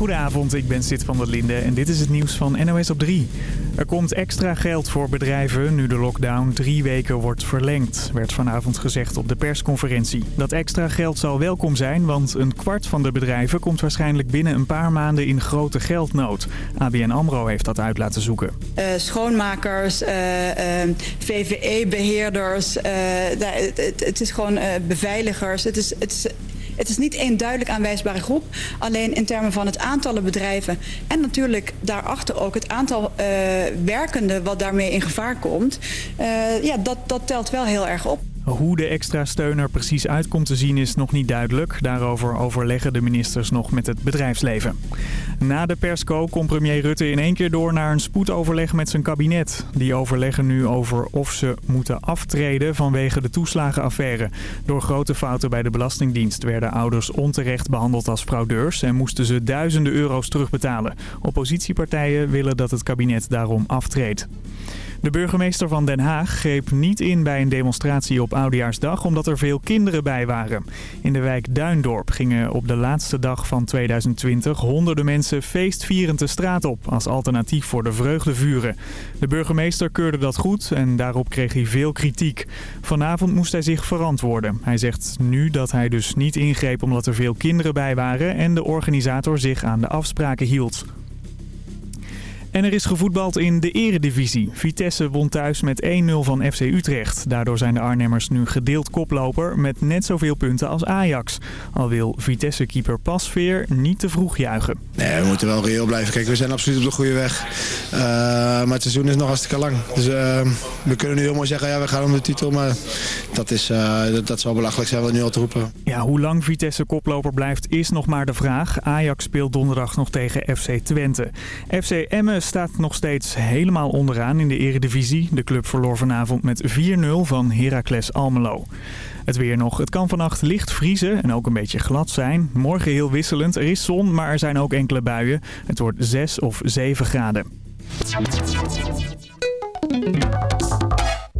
Goedenavond, ik ben Sid van der Linde en dit is het nieuws van NOS op 3. Er komt extra geld voor bedrijven nu de lockdown drie weken wordt verlengd, werd vanavond gezegd op de persconferentie. Dat extra geld zal welkom zijn, want een kwart van de bedrijven komt waarschijnlijk binnen een paar maanden in grote geldnood. ABN AMRO heeft dat uit laten zoeken. Uh, schoonmakers, uh, uh, VVE-beheerders, het, het, is gewoon beveiligers. Het is, het is het is niet één duidelijk aanwijsbare groep. Alleen in termen van het aantal bedrijven en natuurlijk daarachter ook het aantal uh, werkenden wat daarmee in gevaar komt. Uh, ja, dat, dat telt wel heel erg op. Hoe de extra steun er precies uit komt te zien is nog niet duidelijk. Daarover overleggen de ministers nog met het bedrijfsleven. Na de persco komt premier Rutte in één keer door naar een spoedoverleg met zijn kabinet. Die overleggen nu over of ze moeten aftreden vanwege de toeslagenaffaire. Door grote fouten bij de Belastingdienst werden ouders onterecht behandeld als fraudeurs... en moesten ze duizenden euro's terugbetalen. Oppositiepartijen willen dat het kabinet daarom aftreedt. De burgemeester van Den Haag greep niet in bij een demonstratie op Oudejaarsdag omdat er veel kinderen bij waren. In de wijk Duindorp gingen op de laatste dag van 2020 honderden mensen feestvierend de straat op als alternatief voor de vreugdevuren. De burgemeester keurde dat goed en daarop kreeg hij veel kritiek. Vanavond moest hij zich verantwoorden. Hij zegt nu dat hij dus niet ingreep omdat er veel kinderen bij waren en de organisator zich aan de afspraken hield. En er is gevoetbald in de eredivisie. Vitesse won thuis met 1-0 van FC Utrecht. Daardoor zijn de Arnhemmers nu gedeeld koploper met net zoveel punten als Ajax. Al wil Vitesse-keeper Pasveer niet te vroeg juichen. Nee, we moeten wel reëel blijven. Kijk, we zijn absoluut op de goede weg. Uh, maar het seizoen is nog hartstikke lang. Dus uh, we kunnen nu helemaal zeggen, ja, we gaan om de titel. Maar dat, is, uh, dat, dat zal belachelijk zijn wat nu al te roepen. Ja, hoe lang Vitesse koploper blijft is nog maar de vraag. Ajax speelt donderdag nog tegen FC Twente. FC Emmen staat nog steeds helemaal onderaan in de eredivisie. De club verloor vanavond met 4-0 van Heracles Almelo. Het weer nog. Het kan vannacht licht vriezen en ook een beetje glad zijn. Morgen heel wisselend. Er is zon, maar er zijn ook enkele buien. Het wordt 6 of 7 graden.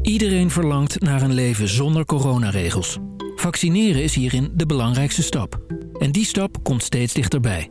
Iedereen verlangt naar een leven zonder coronaregels. Vaccineren is hierin de belangrijkste stap. En die stap komt steeds dichterbij.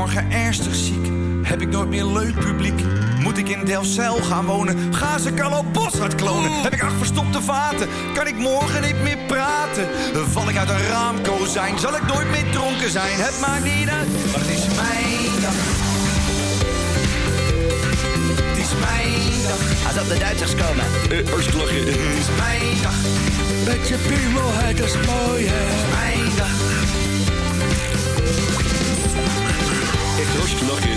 Morgen ernstig ziek? Heb ik nooit meer leuk publiek? Moet ik in Delfzijl gaan wonen? Ga ze Carlo Boshart klonen? Heb ik acht verstopte vaten? Kan ik morgen niet meer praten? Val ik uit een raamkozijn? Zal ik nooit meer dronken zijn? Het maakt niet uit, maar het is mijn dag. Het is mijn dag. Als op de Duitsers komen. Uh, lachen. Het is mijn dag. Met je piemel, het is mooi, hè. Het is mijn dag. Echt hartstikke lachen.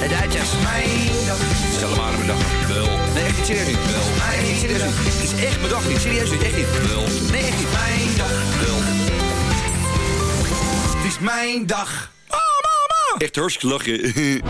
Het Duitsers. Mijn dag. Stel maar mijn dag. Wel. Nee, echt niet serieus niet. Wel. Nee, niet serieus niet. Het is echt mijn dag niet. Serieus niet. Echt niet. Wel. Nee, echt niet. Mijn dag. Wel. Het is mijn dag. Oh, mama. Echt hartstikke lachen.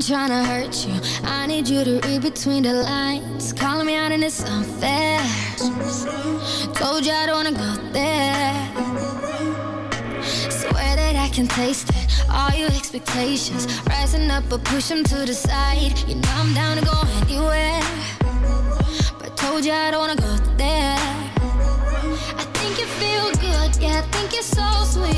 Trying to hurt you. I need you to read between the lines. Calling me out and it's unfair. Told you I don't wanna go there. Swear that I can taste it. All your expectations rising up, but push them to the side. You know I'm down to go anywhere. But told you I don't wanna go there. I think you feel good, yeah, I think you're so sweet.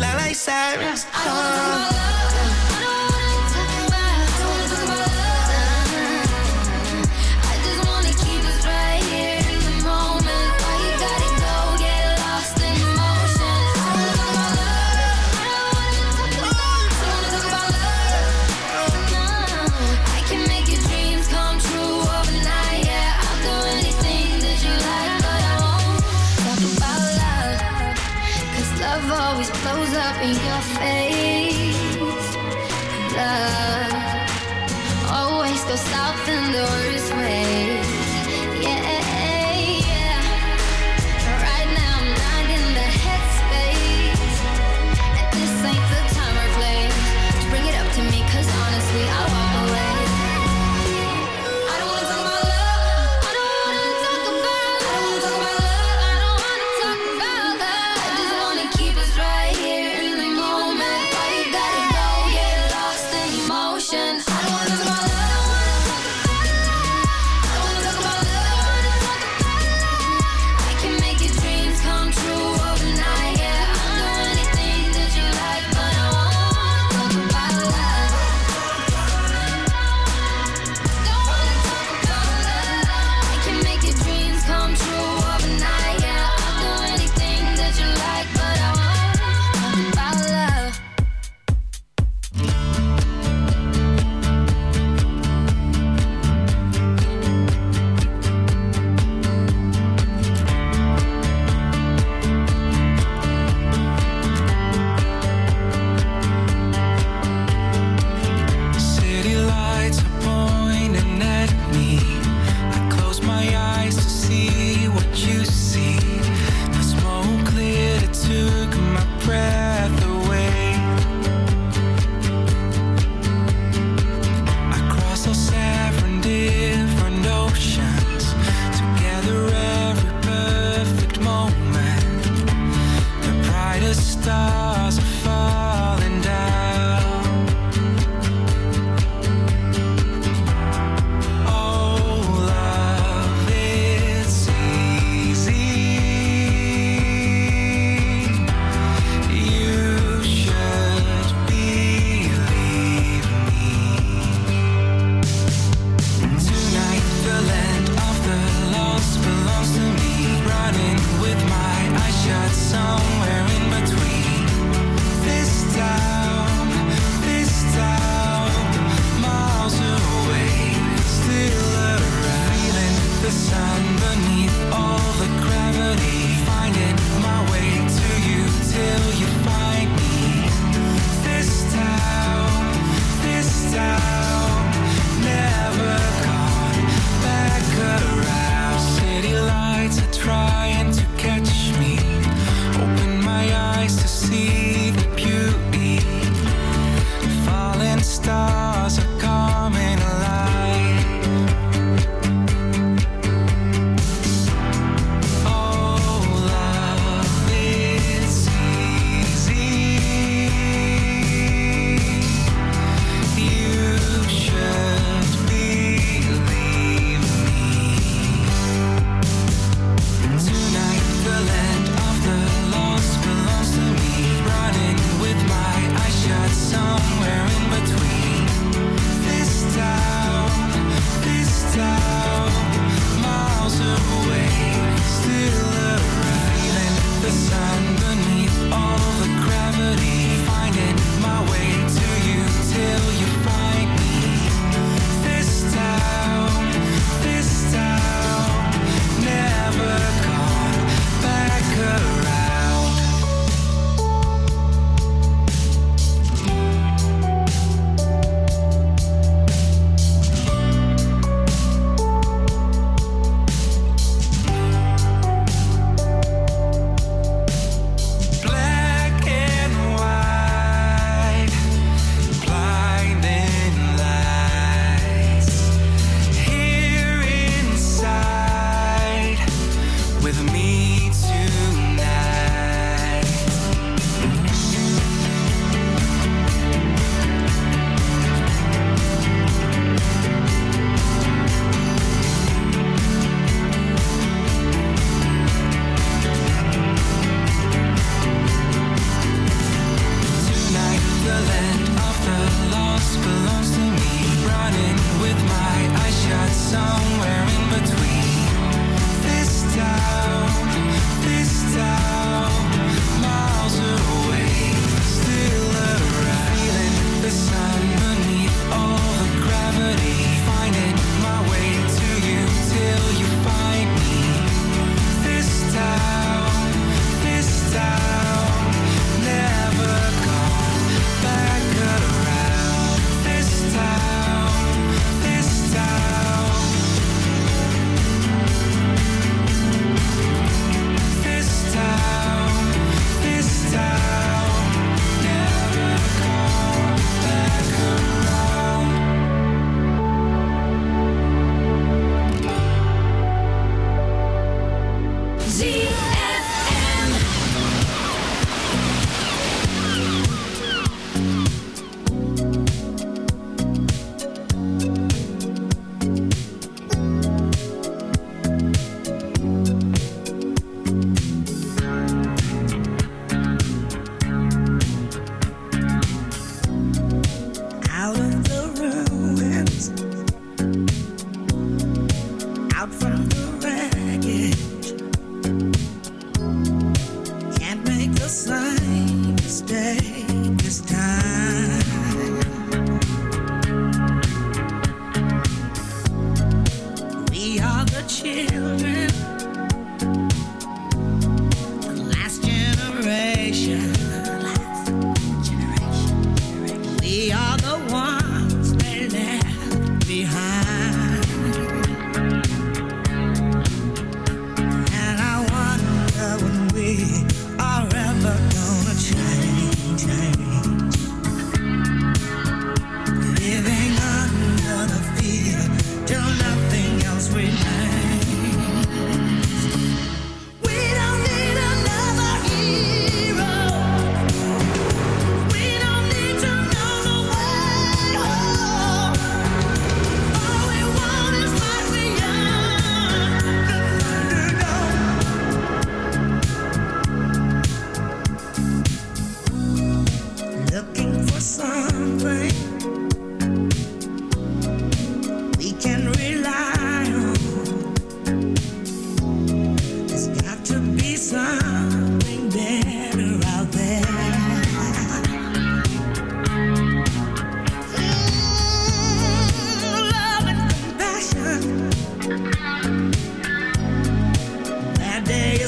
lie like sirens. Oh. goes south in the worst way.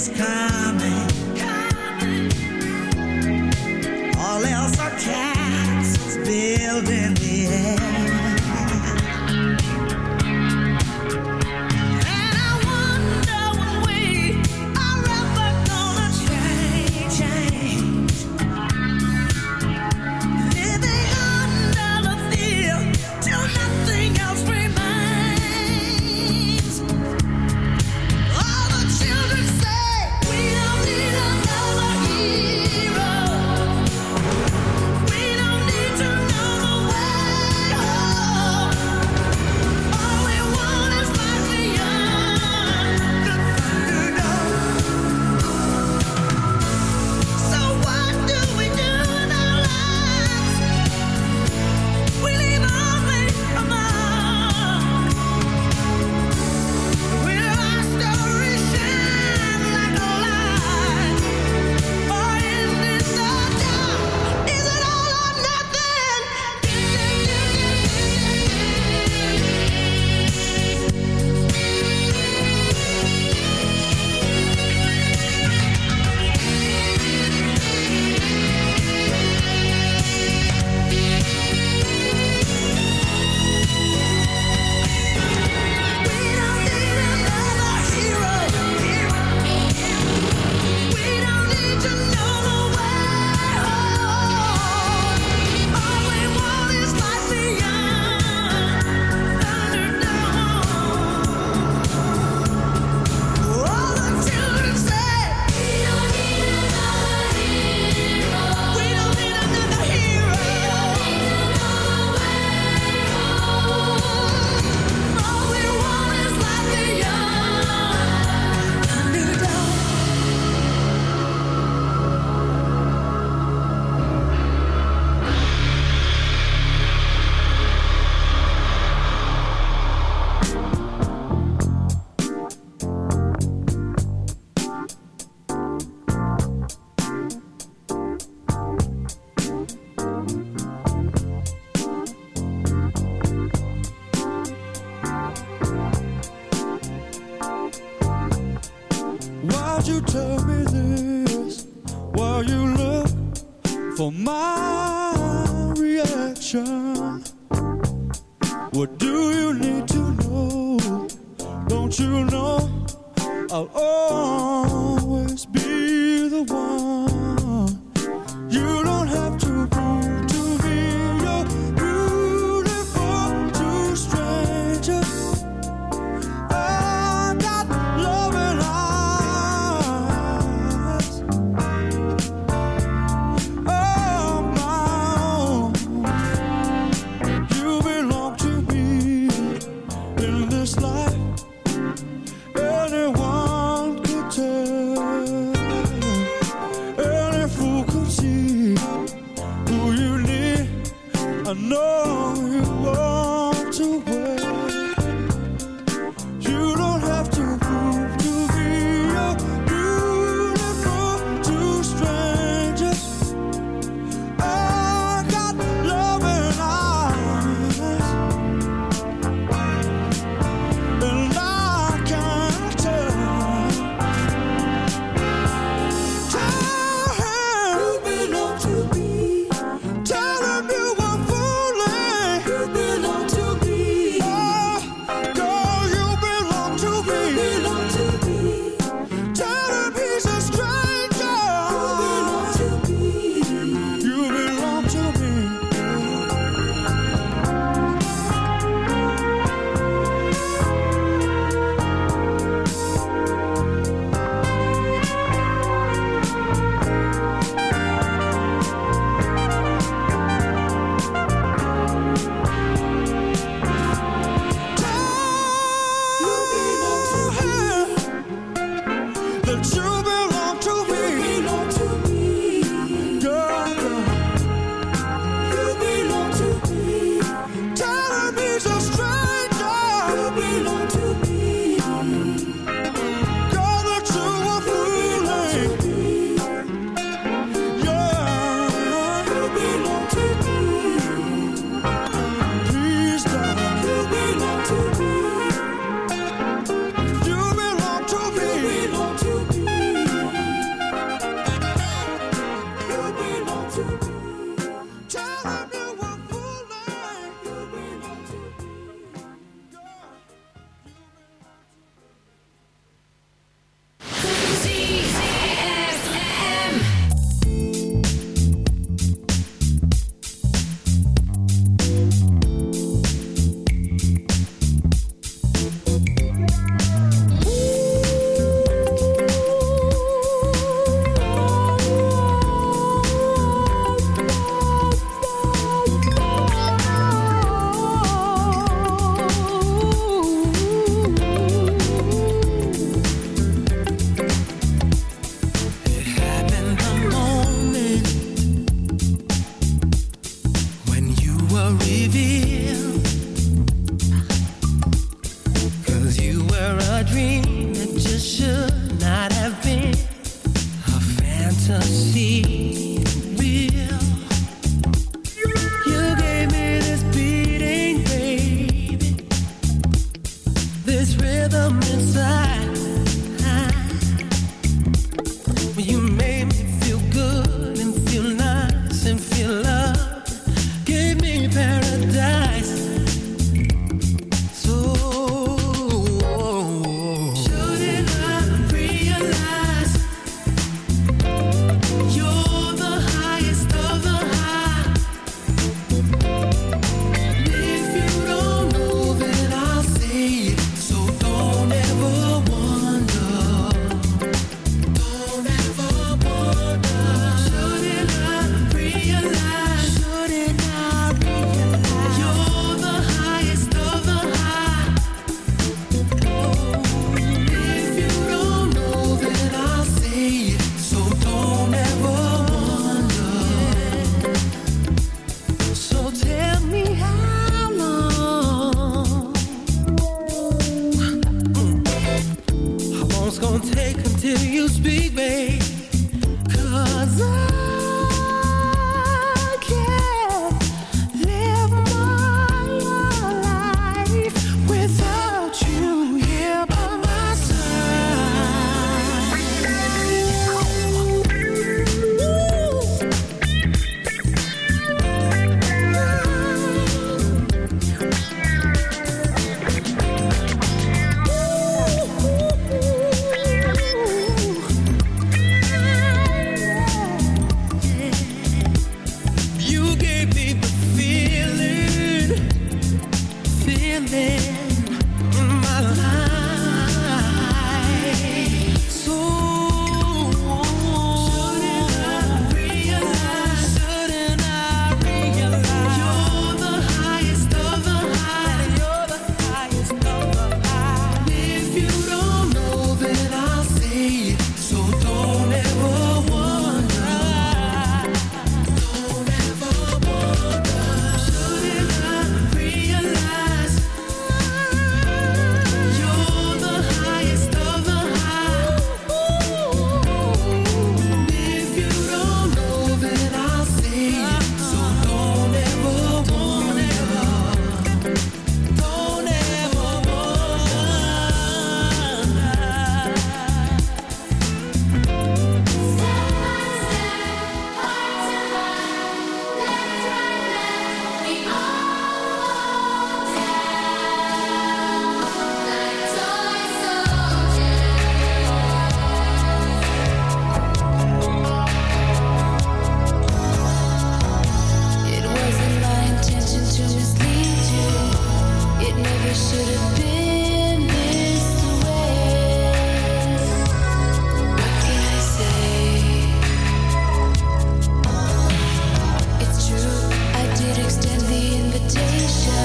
Is coming.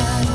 time